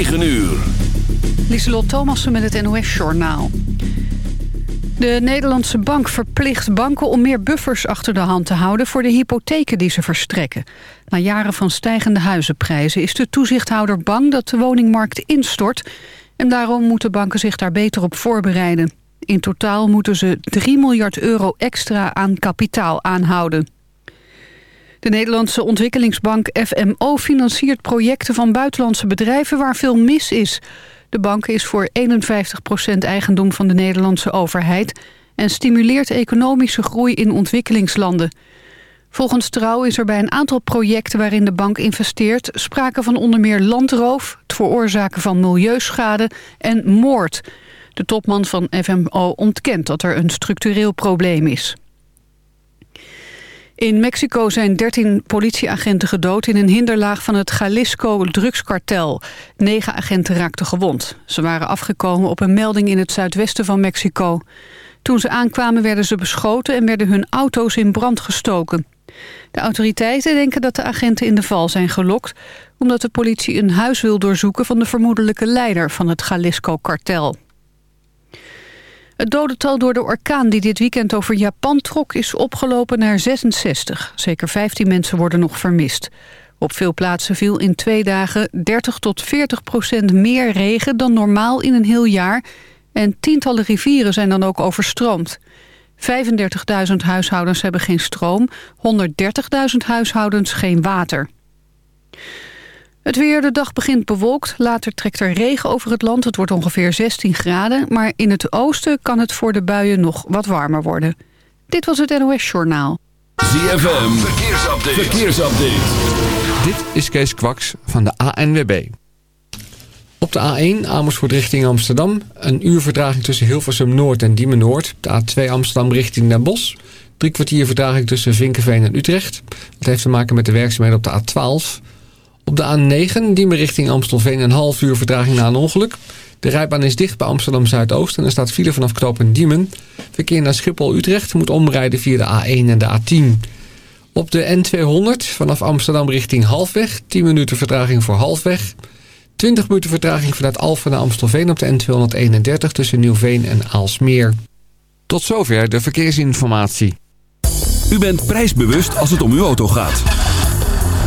9 uur. Lieselot Thomassen met het NOS-journaal. De Nederlandse bank verplicht banken om meer buffers achter de hand te houden... voor de hypotheken die ze verstrekken. Na jaren van stijgende huizenprijzen is de toezichthouder bang dat de woningmarkt instort... en daarom moeten banken zich daar beter op voorbereiden. In totaal moeten ze 3 miljard euro extra aan kapitaal aanhouden. De Nederlandse ontwikkelingsbank FMO financiert projecten van buitenlandse bedrijven waar veel mis is. De bank is voor 51% eigendom van de Nederlandse overheid... en stimuleert economische groei in ontwikkelingslanden. Volgens Trouw is er bij een aantal projecten waarin de bank investeert... sprake van onder meer landroof, het veroorzaken van milieuschade en moord. De topman van FMO ontkent dat er een structureel probleem is. In Mexico zijn 13 politieagenten gedood in een hinderlaag van het Jalisco-drugskartel. Negen agenten raakten gewond. Ze waren afgekomen op een melding in het zuidwesten van Mexico. Toen ze aankwamen werden ze beschoten en werden hun auto's in brand gestoken. De autoriteiten denken dat de agenten in de val zijn gelokt... omdat de politie een huis wil doorzoeken van de vermoedelijke leider van het Jalisco-kartel. Het dodental door de orkaan die dit weekend over Japan trok is opgelopen naar 66. Zeker 15 mensen worden nog vermist. Op veel plaatsen viel in twee dagen 30 tot 40 procent meer regen dan normaal in een heel jaar. En tientallen rivieren zijn dan ook overstroomd. 35.000 huishoudens hebben geen stroom, 130.000 huishoudens geen water. Het weer, de dag begint bewolkt. Later trekt er regen over het land. Het wordt ongeveer 16 graden. Maar in het oosten kan het voor de buien nog wat warmer worden. Dit was het NOS Journaal. ZFM, verkeersupdate. verkeersupdate. Dit is Kees Kwaks van de ANWB. Op de A1 Amersfoort richting Amsterdam. Een uur vertraging tussen Hilversum Noord en Diemen Noord. De A2 Amsterdam richting Den Bosch. Drie kwartier vertraging tussen Vinkenveen en Utrecht. Dat heeft te maken met de werkzaamheden op de A12... Op de A9, Diemen richting Amstelveen, een half uur vertraging na een ongeluk. De rijbaan is dicht bij Amsterdam Zuidoost en er staat file vanaf knooppunt Diemen. Verkeer naar Schiphol-Utrecht moet omrijden via de A1 en de A10. Op de N200 vanaf Amsterdam richting Halfweg, 10 minuten vertraging voor Halfweg. 20 minuten vertraging vanuit Alphen naar Amstelveen op de N231 tussen Nieuwveen en Aalsmeer. Tot zover de verkeersinformatie. U bent prijsbewust als het om uw auto gaat.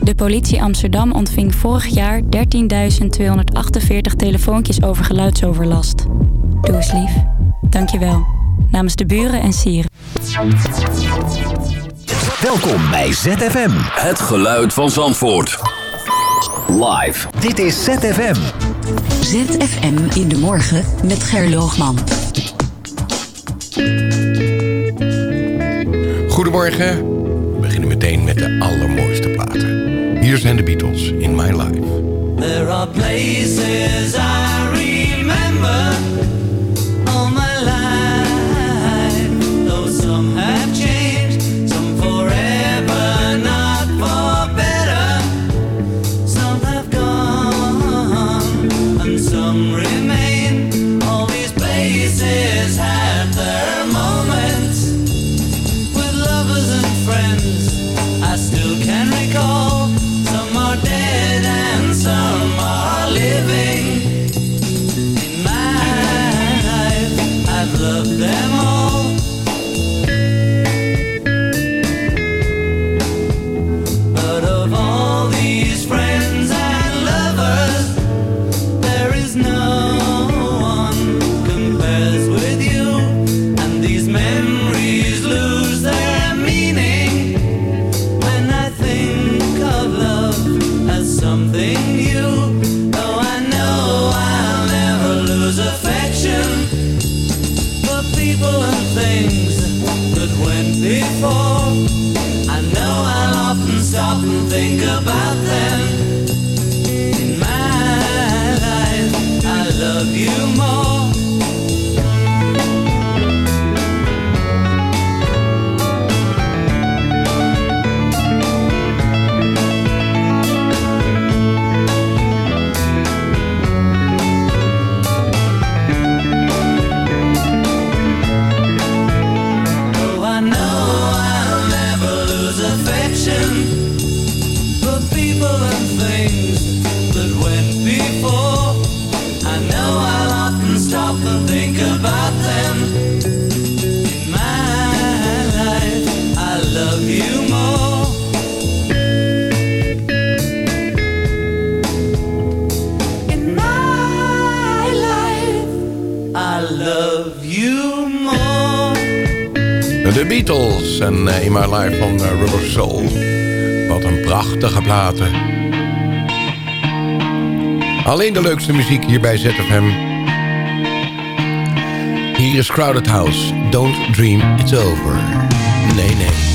De politie Amsterdam ontving vorig jaar 13.248 telefoontjes over geluidsoverlast. Doe eens lief. Dankjewel. Namens de buren en sieren. Welkom bij ZFM. Het geluid van Zandvoort. Live. Dit is ZFM. ZFM in de morgen met Gerloogman. Goedemorgen. De allermooiste platen. Hier zijn de Beatles in My Life. There are places I Alleen de leukste muziek hierbij ZFM. Hier is Crowded House. Don't dream it's over. Nee, nee.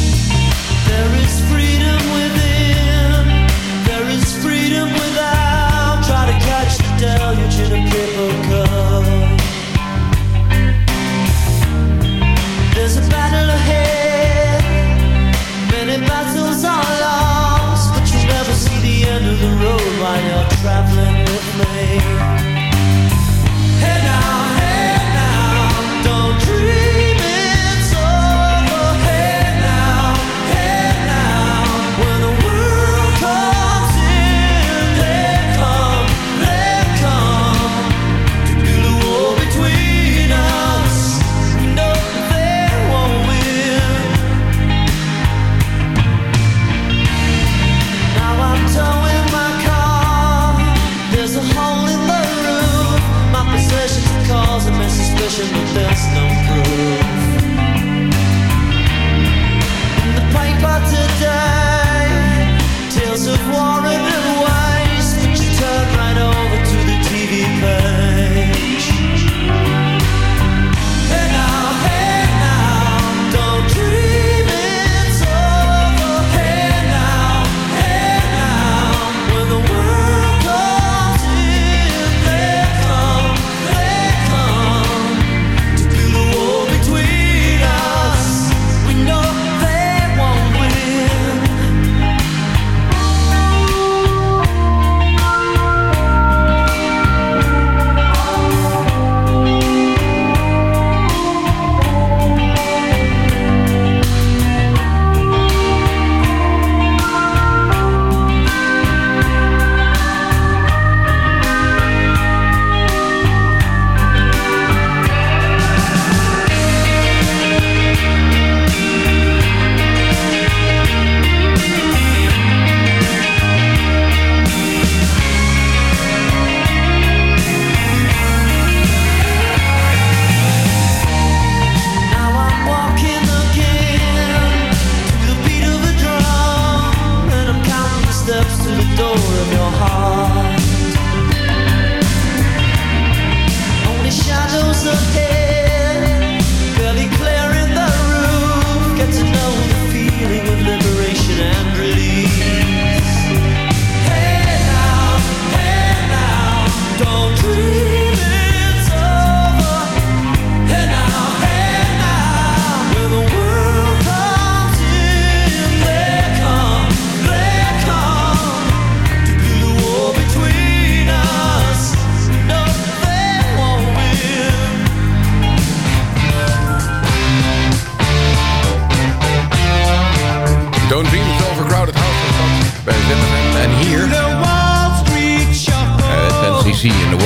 there's no proof Easy in the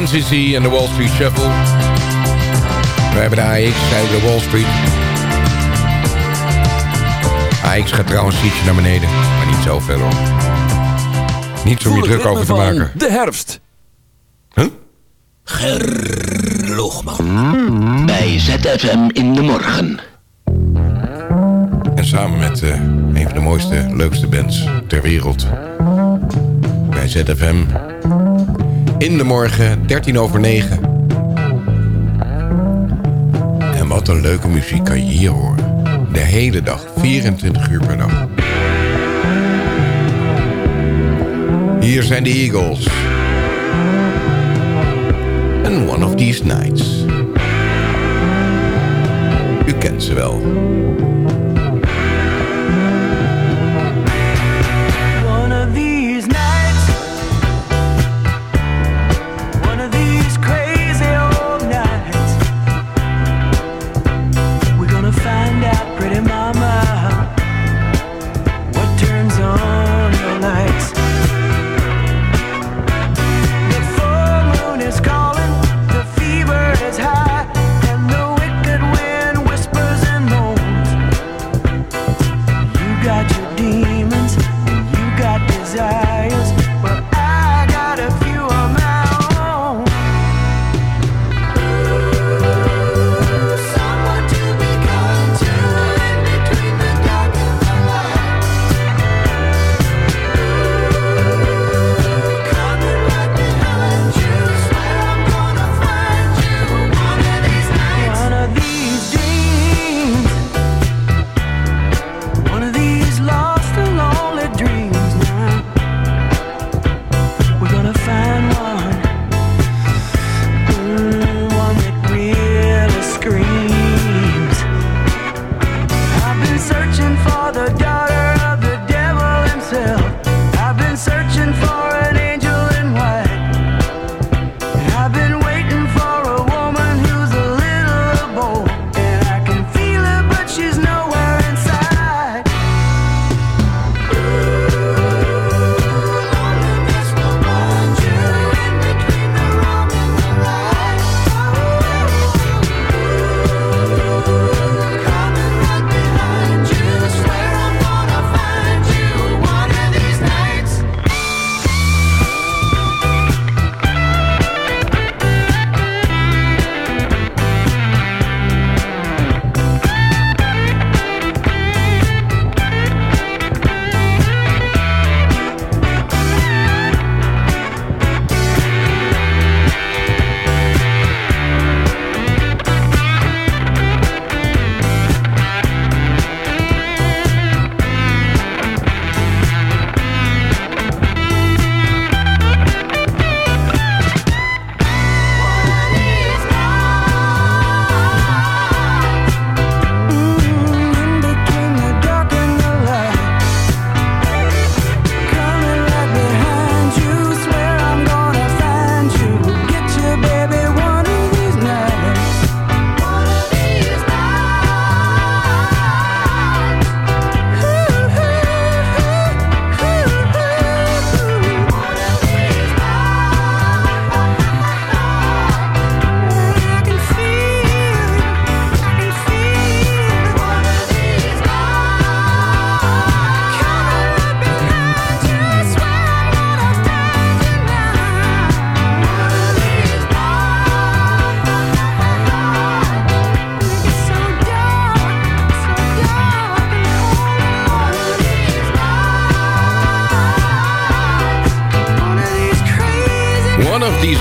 NCC en de Wall Street Shuffle. We hebben de AX, zij de Wall Street. AX gaat trouwens ietsje naar beneden, maar niet zo ver hoor. Niet zo om je druk over te maken. De herfst. Huh? Gerloogman. Bij ZFM in de morgen. En samen met uh, een van de mooiste, leukste bands ter wereld. Bij ZFM in de morgen, 13 over 9. En wat een leuke muziek kan je hier horen. De hele dag, 24 uur per dag. Hier zijn de Eagles. And one of these nights. U kent ze wel.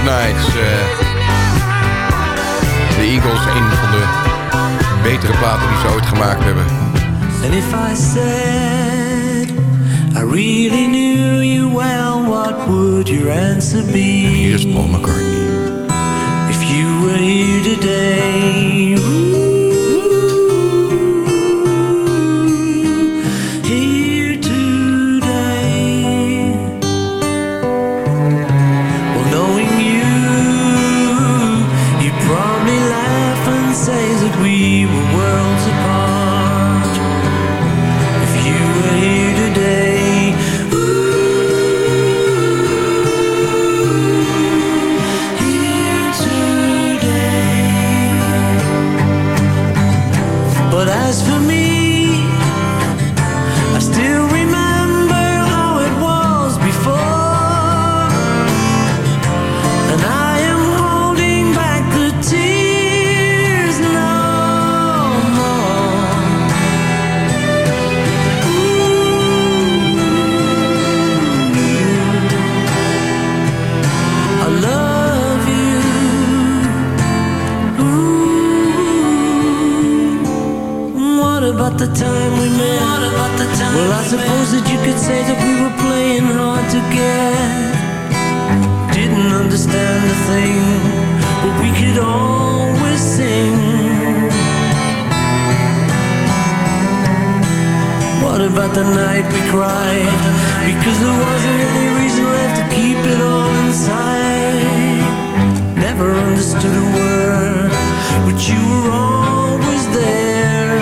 Nights. eh. de Eagles, een van de betere platen die ze ooit gemaakt hebben. And if I said I really knew you well, what would your answer be? Hier is Paul McCartney. If you were here today, the night we cried? Because there wasn't any reason left to keep it all inside. Never understood a word, but you were always there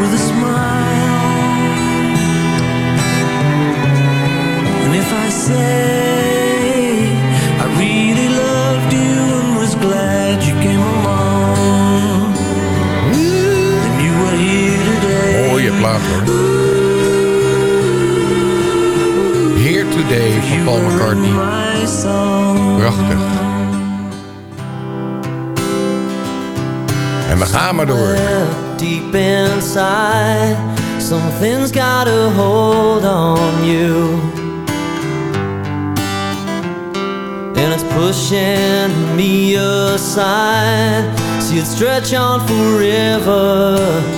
with a smile. And if I say hoor. Here Today van Paul McCartney. Prachtig. En we gaan maar door. Deep inside, something's got a hold on you. And it's pushing me aside. See it stretch on forever.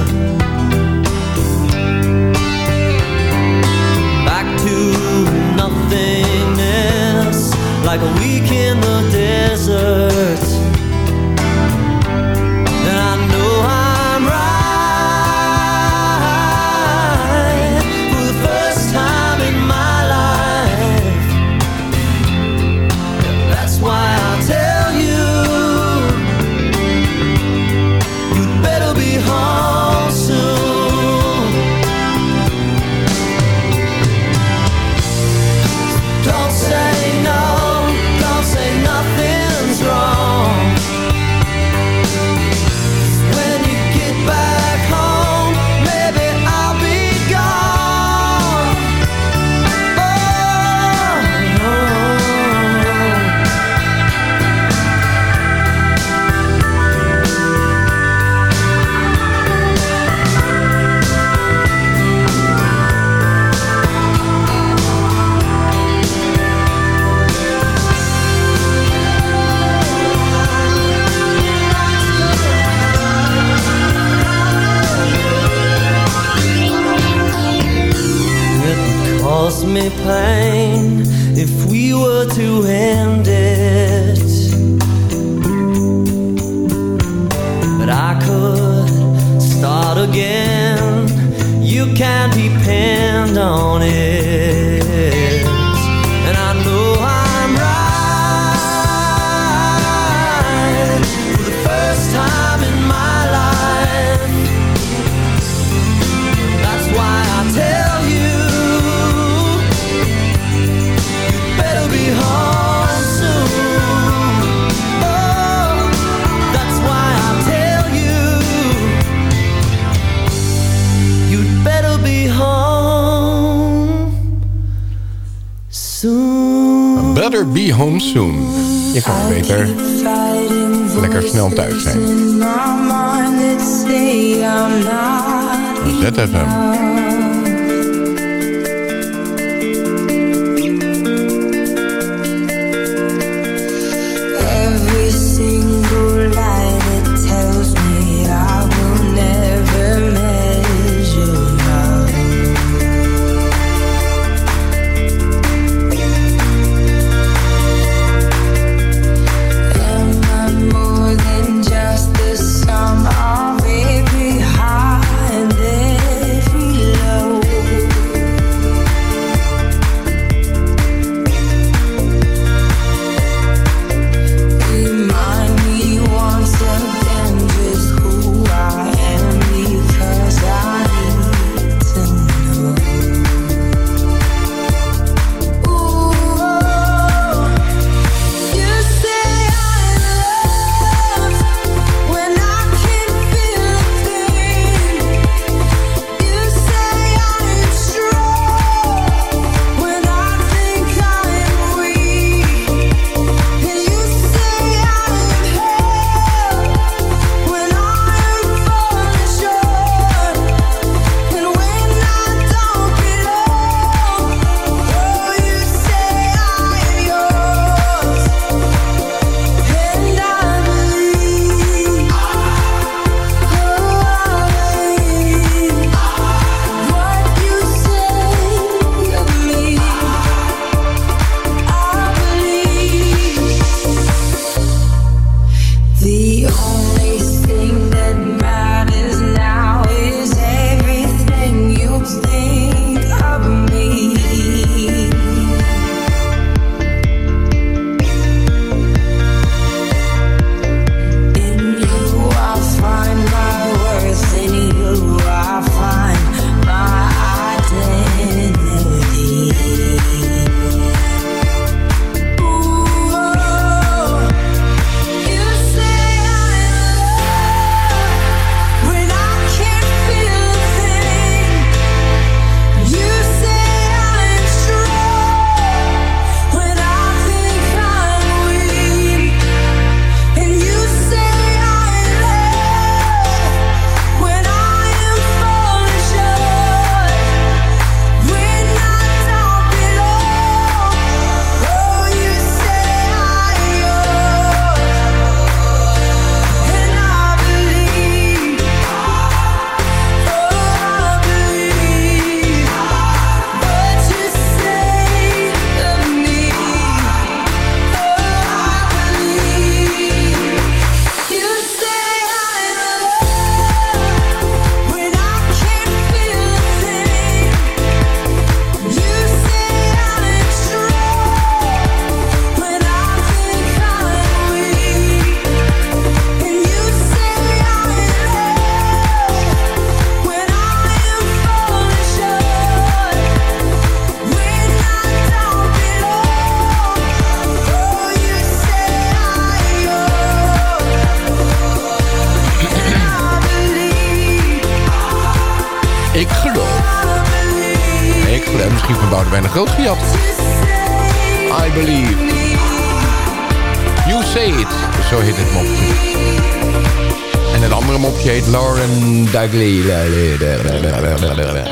Better Be Home Soon. Je kan beter lekker snel thuis zijn. ZFM.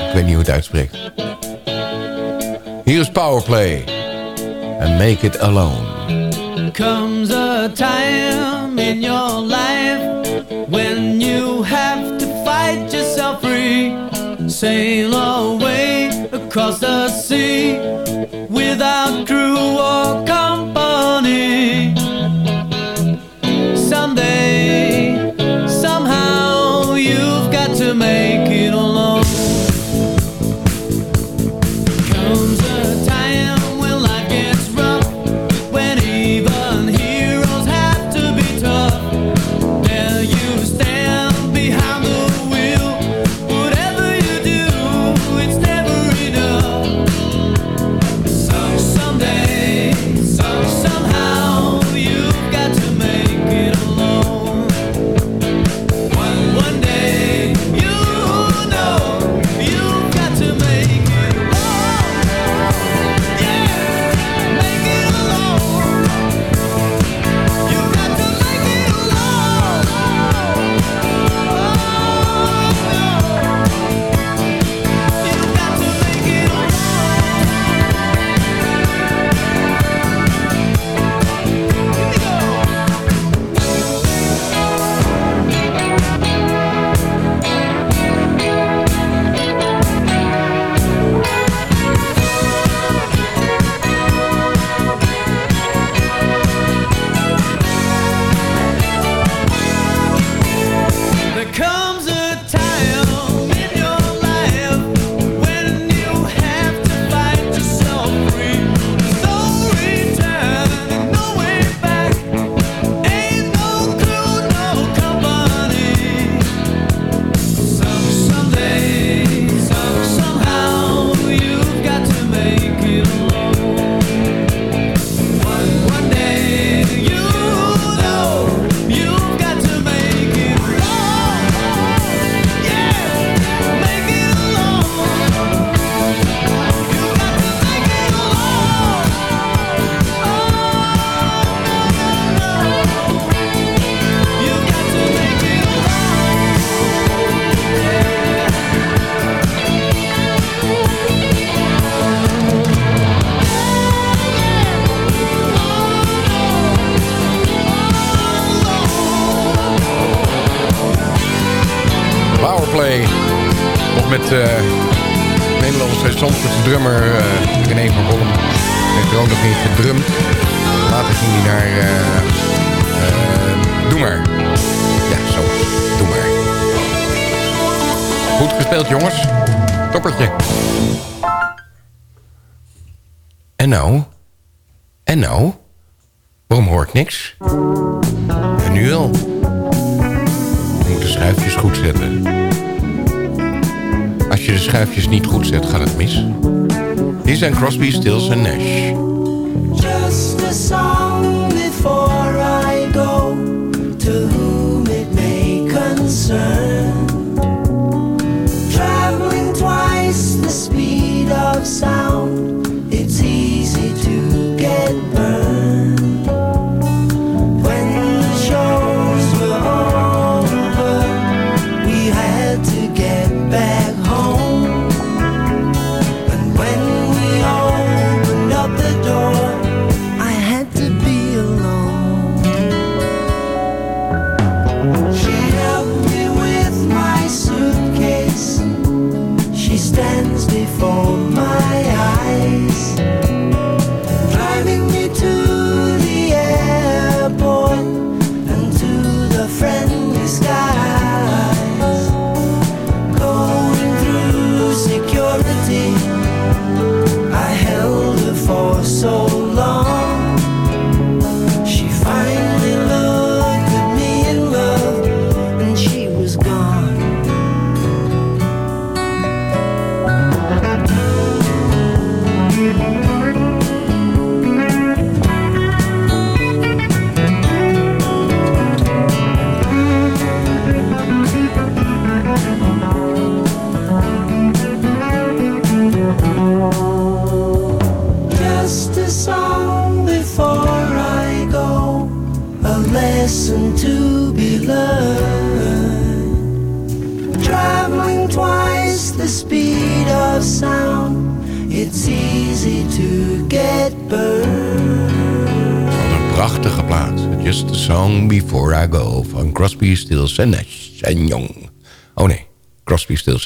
Ik weet niet hoe het uitspreekt. Hier is Powerplay. And make it alone. Comes a time in your life when you have to fight yourself free. Sail away across the sea without crew or company.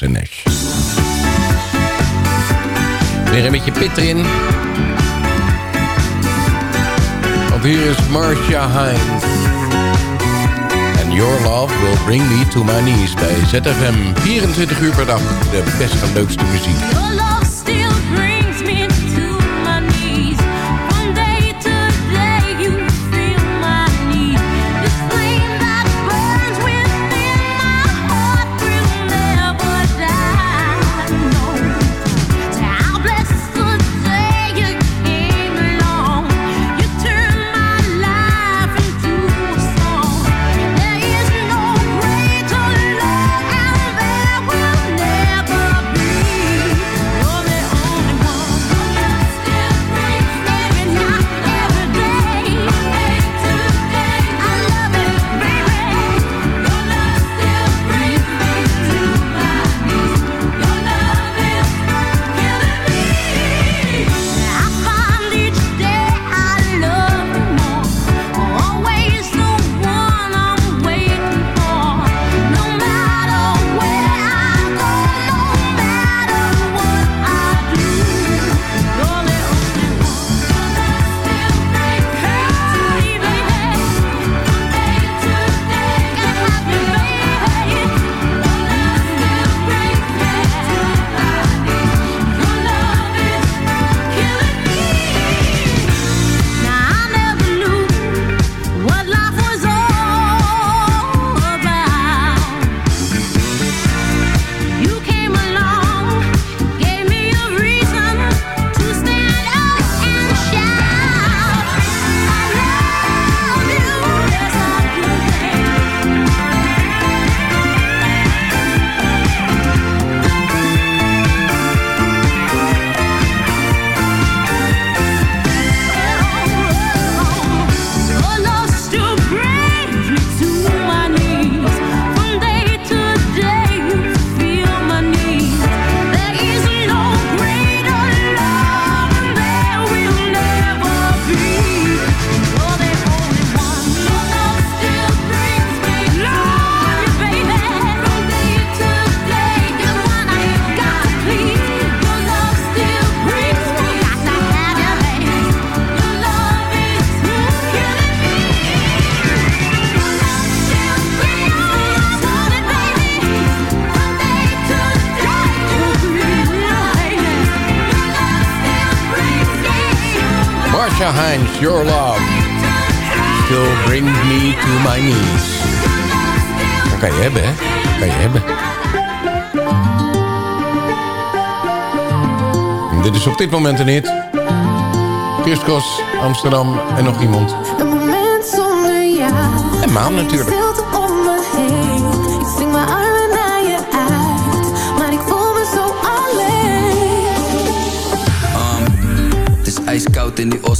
Beatles en Weer een beetje pit erin. Want hier is Marcia Hines. And your love will bring me to my knees bij ZFM. 24 uur per dag de beste en leukste muziek. Your Love. Still bring me to my knees. Dat kan je hebben, hè? Dat kan je hebben. En dit is op dit moment een hit. Christkos, Amsterdam en nog iemand. En Maan natuurlijk.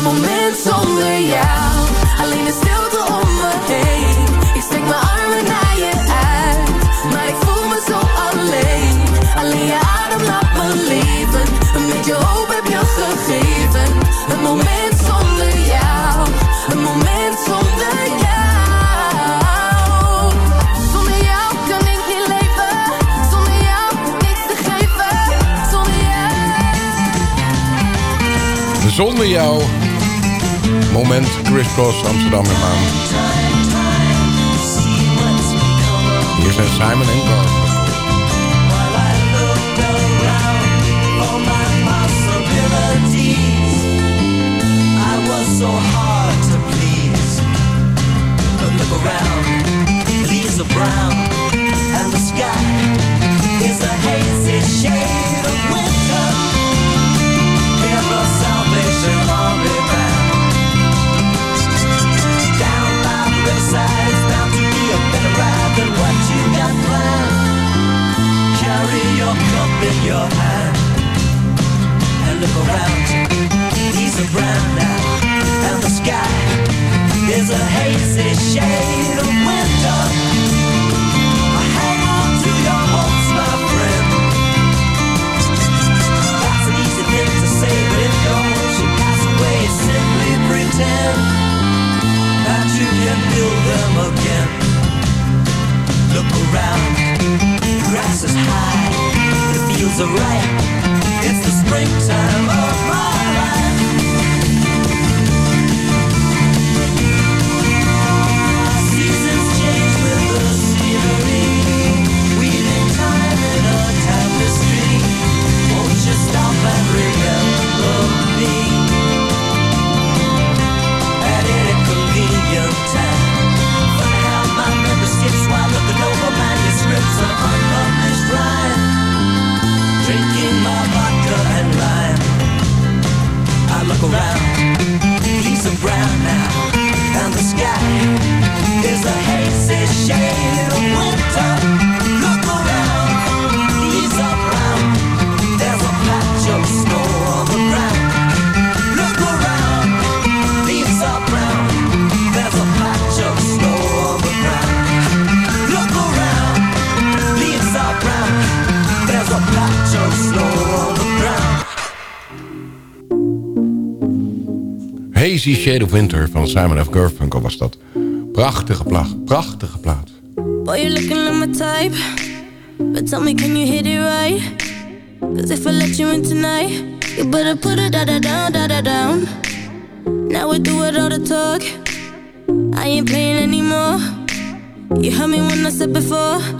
Een moment zonder jou. Alleen de stilte om me heen. Ik steek mijn armen naar je uit. Maar ik voel me zo alleen. Alleen je adem laat me leven. Een beetje hoop heb je gegeven. Een moment zonder jou. Een moment zonder jou. Zonder jou kan ik niet leven. Zonder jou niks te geven. Zonder jou. Zonder jou. Moment Crisscross Amsterdam en Maan. Hier zijn Simon en Garfunkel. I was so hard to please. But look around, leaves are brown, and the sky look around. These are brown now, and the sky is a hazy shade of winter. Hang on to your hopes, my friend. That's an easy thing to say, but if should pass away, simply pretend that you can build them again. Look around, the grass is high, the fields are ripe. It's the springtime of my lime. I look around, leaves are brown now, and the sky is a hazy shade of winter. Hazy Shade of Winter van Simon F. Garfunkel was dat. Prachtige plaat, prachtige plaat. Boy, you're looking like my type. But tell me, can you hit it right? Cause if I let you in tonight, you better put it da da down, da da down. Now we do it all the talk. I ain't playing anymore. You heard me when I said before.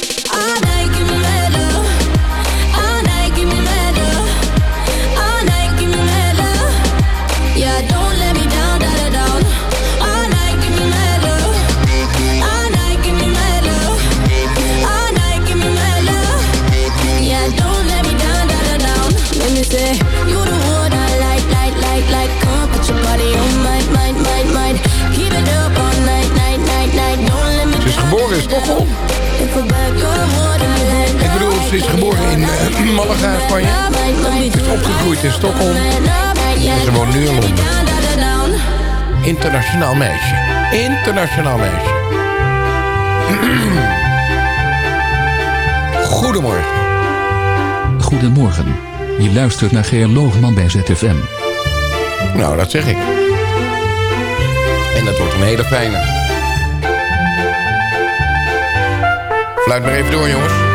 Ze is geboren in eh, Malaga, Spanje. Is opgegroeid in Stockholm. En ze woont nu in Londen. Internationaal meisje. Internationaal meisje. Goedemorgen. Goedemorgen. Je luistert naar Geer Loogman bij ZFM. Nou, dat zeg ik. En dat wordt een hele fijne. Fluit maar even door, jongens.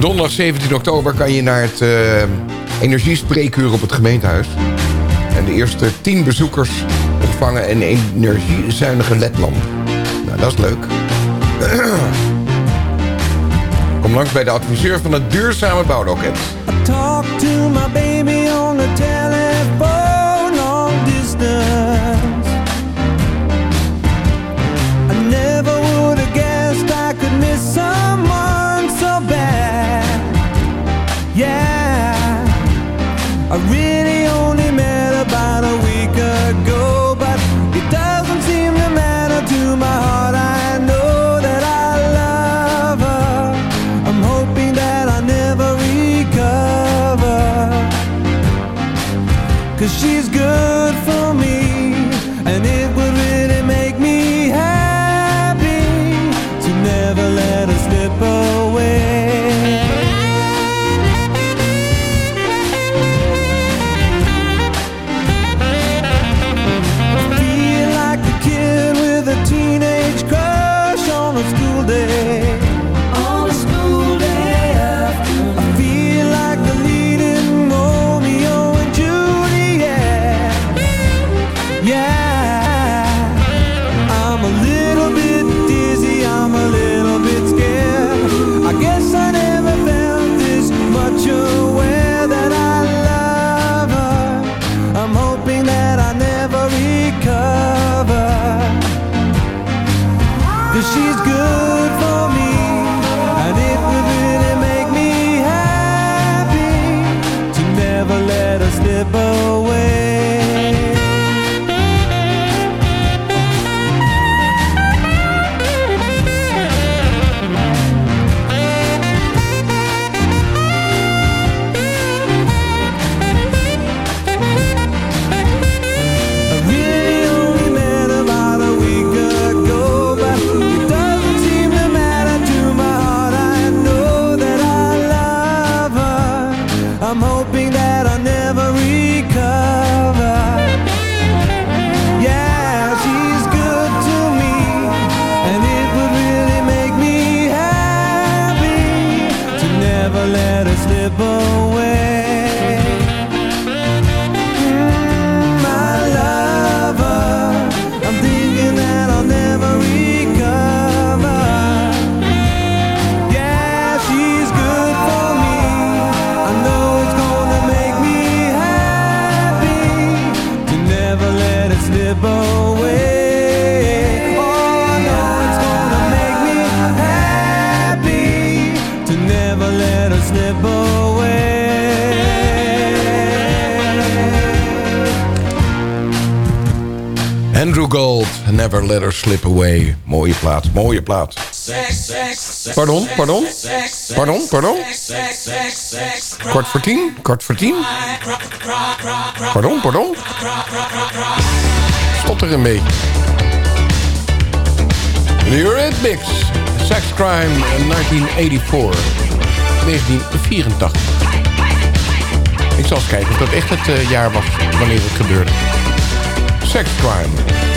Donderdag 17 oktober kan je naar het eh energiespreekuur op het gemeentehuis. En de eerste 10 bezoekers ontvangen een energiezuinige ledlamp. Nou, dat is leuk. Kom langs bij de adviseur van het duurzame bouwloket. Talk to my baby on the Let Her Slip Away. Mooie plaat, mooie plaat. Pardon, pardon? Pardon, pardon? Kwart voor tien? Kwart voor tien? Pardon, pardon? Stotter een beetje. The Eurythmics, Sex Crime in 1984. 1984. Ik zal eens kijken of dat echt het eh, jaar was wanneer het gebeurde. Sex Crime.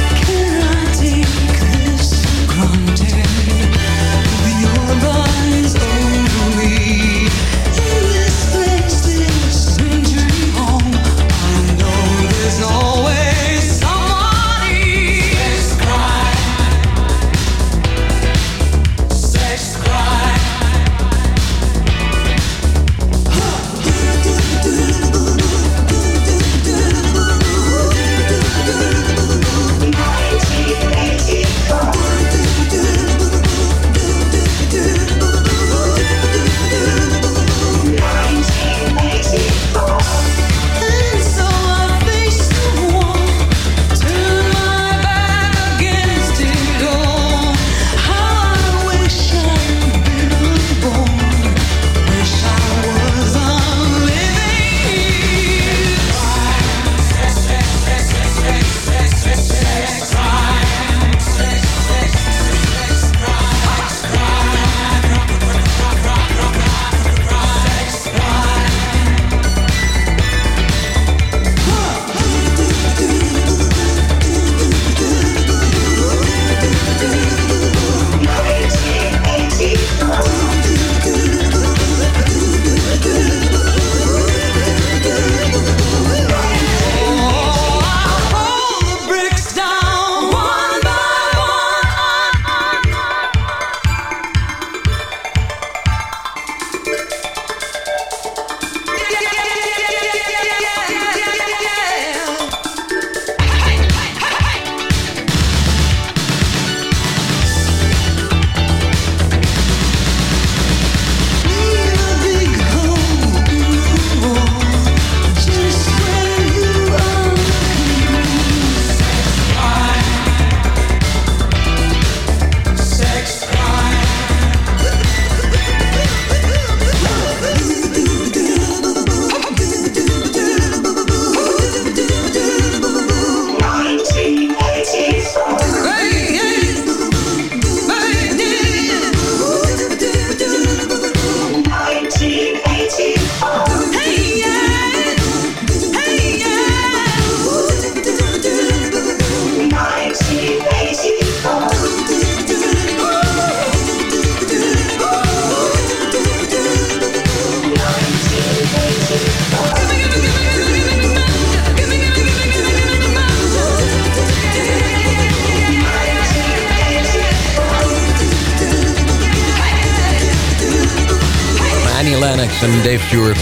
Dave Stewart.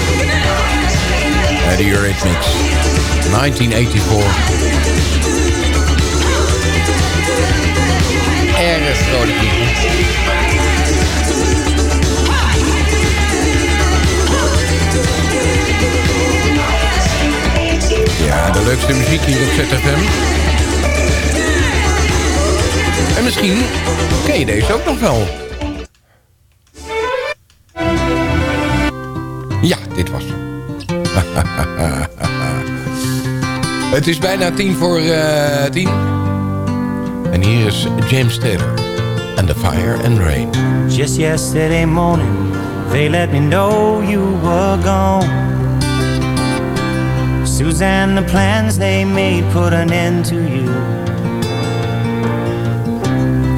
Bij de Eurythmics. 1984. Erg vrolijk. Ja, de leukste muziek hier op ZFM. En misschien ken je deze ook nog wel. Het is bijna tien voor eh, tien. En hier is James Taylor. And the Fire and Rain. Just yesterday morning, they let me know you were gone. Suzanne, the plans they made put an end to you.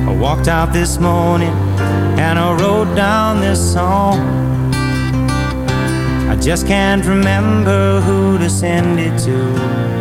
I walked out this morning and I wrote down this song. I just can't remember who to send it to.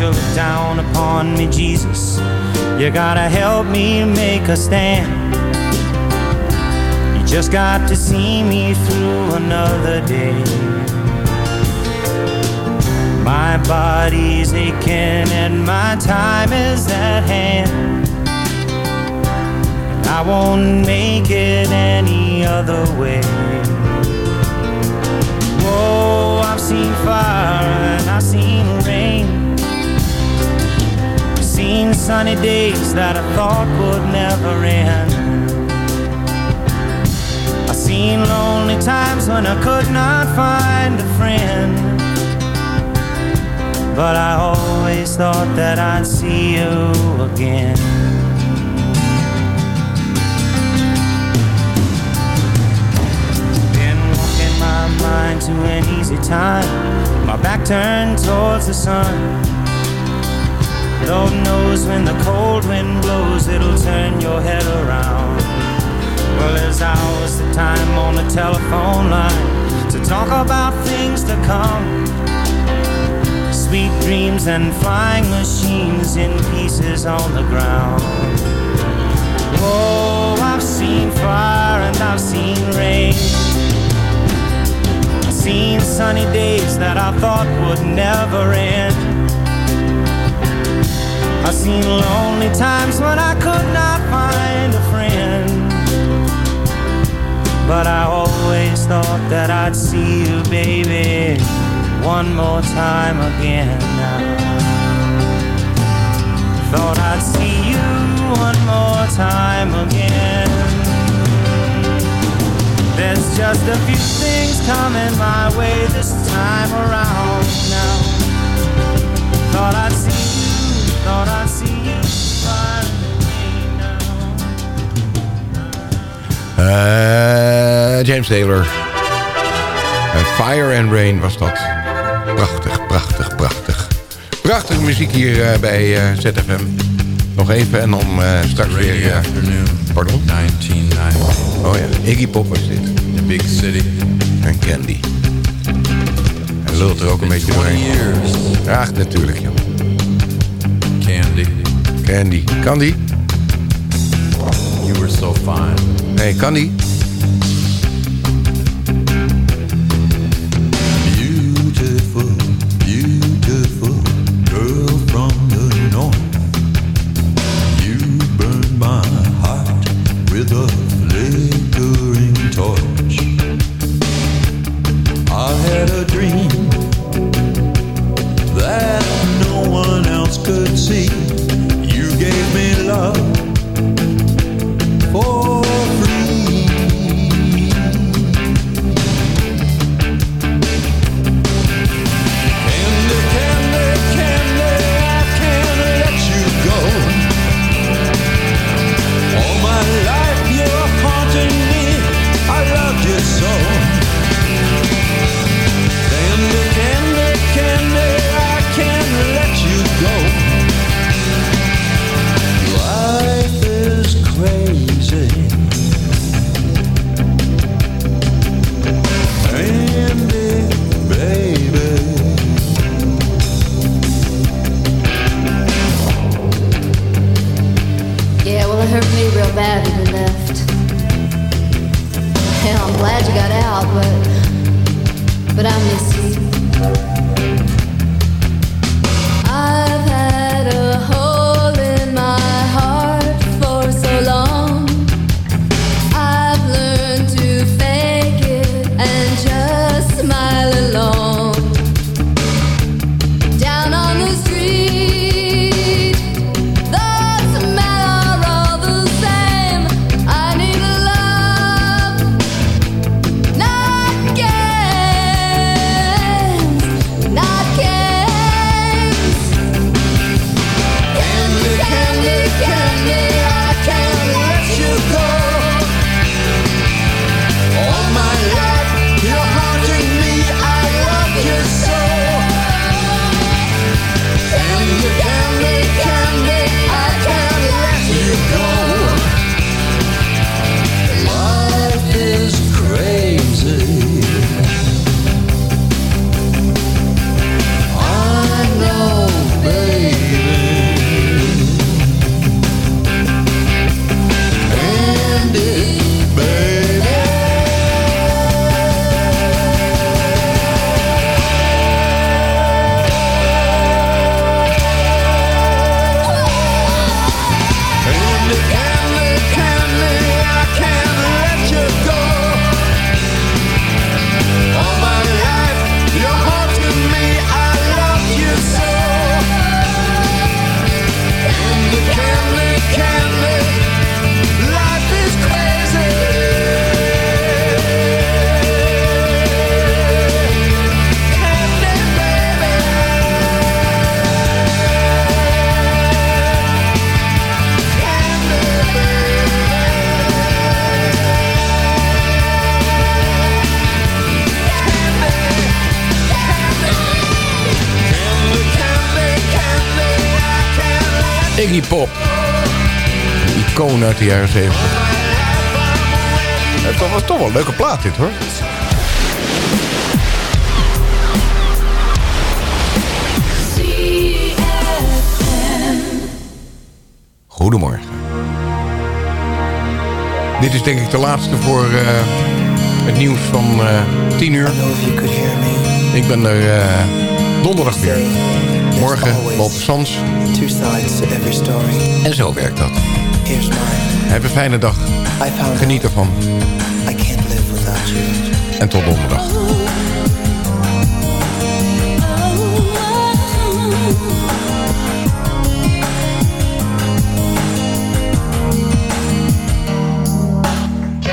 Look down upon me, Jesus? You gotta help me make a stand. You just got to see me through another day. My body's aching and my time is at hand. I won't make it any other way. Whoa, I've seen fire and I've seen rain. Sunny days that I thought would never end. I've seen lonely times when I could not find a friend. But I always thought that I'd see you again. Been walking my mind to an easy time. My back turned towards the sun. Lord knows when the cold wind blows, it'll turn your head around. Well, there's hours of time on the telephone line to talk about things to come. Sweet dreams and flying machines in pieces on the ground. Whoa, I've seen fire and I've seen rain. I've seen sunny days that I thought would never end. Seen lonely times when I could not find a friend. But I always thought that I'd see you, baby, one more time again now. Thought I'd see you one more time again. There's just a few things coming my way this time around now. Thought I'd see thought I'd see you. Eh, James Taylor. En Fire and Rain was dat. Prachtig, prachtig, prachtig. Prachtige muziek hier eh, bij eh, ZFM. Nog even en dan eh, straks weer... eh, pardon? 1990. Oh ja, Iggy Pop was dit. The Big City. En Candy. En lult er ook een beetje doorheen. Graag natuurlijk, joh. Candy. Candy. Candy? You were so fine. Nee, Candy? Beautiful, Icoon uit de jaren 70. Het was toch wel een leuke plaat dit hoor. Goedemorgen. Dit is denk ik de laatste voor eh, het nieuws van eh 10 uur. Ik ben er eh, donderdag weer. Morgen Walter Sans. En zo werkt dat. Here's mine. Heb een fijne dag. Geniet ervan. I can't live without you. En tot donderdag.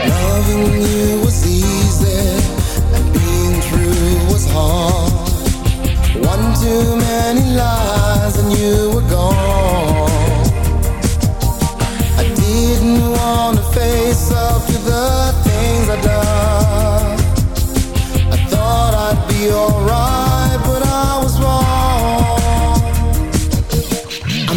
Loving you was easy, and being true was hard. One too many lies,